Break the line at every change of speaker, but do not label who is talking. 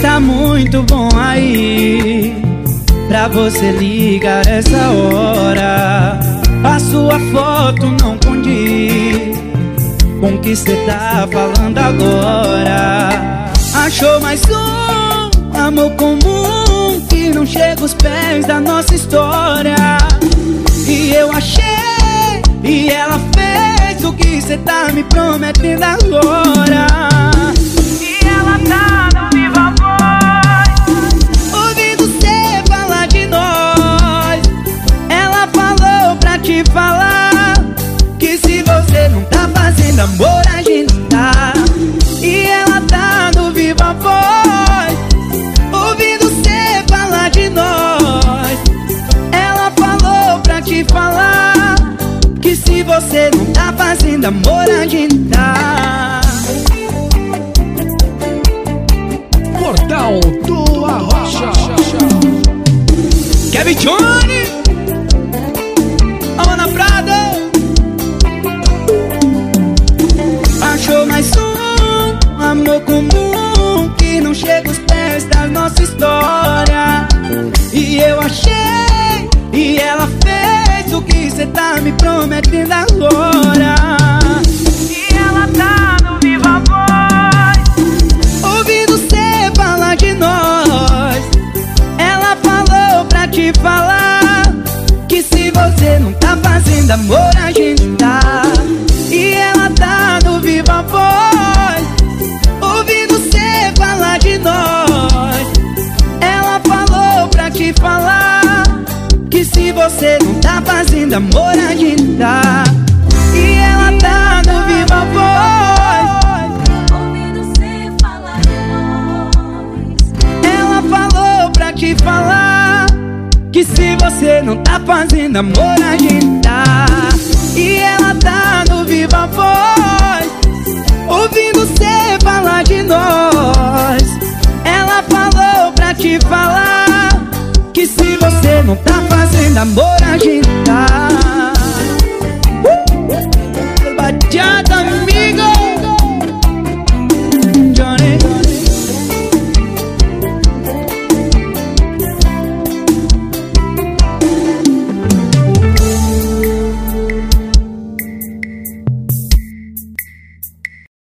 tá muito bom aí. Pra você ligar essa hora. A sua foto não condiz Com o que cê tá falando agora. Achou mais um amor comum Que não chega aos pés da nossa história. E eu achei E ela fez o que cê tá me prometendo agora você não tá fazendo amor a gente tá E ela tá no viva voz Ouvindo cê falar de nós. Ela falou pra te falar Que se você não tá fazendo amor a gente tá
Portal do Arrocha.
Kevin Johnny amor comum Que não chega aos pés da nossa história. E eu achei E ela fez o que cê tá me prometendo agora.
E ela tá no viva voz
Ouvindo cê falar de nós. Ela falou pra te falar Que se você não tá fazendo amor a gente você não tá fazendo amor a gente tá E ela tá no viva voz
Ouvindo cê falar de nós
Ela falou pra te falar Que se você não tá fazendo amor a gente tá E ela tá no viva voz Ouvindo cê falar de nós. Ela falou pra te falar Que se você não tá tá